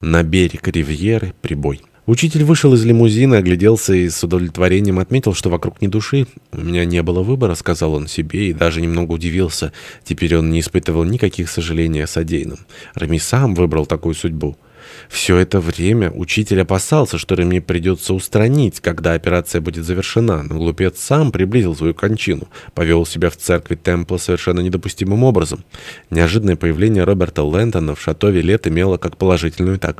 На берег ривьеры прибой. Учитель вышел из лимузина, огляделся и с удовлетворением отметил, что вокруг ни души. «У меня не было выбора», — сказал он себе, и даже немного удивился. Теперь он не испытывал никаких сожалений о содеянном. Рами сам выбрал такую судьбу. Все это время учитель опасался, что Реми придется устранить, когда операция будет завершена, но глупец сам приблизил свою кончину, повел себя в церкви Темпла совершенно недопустимым образом. Неожиданное появление Роберта Лэнтона в шато Вилет имело как положительную, так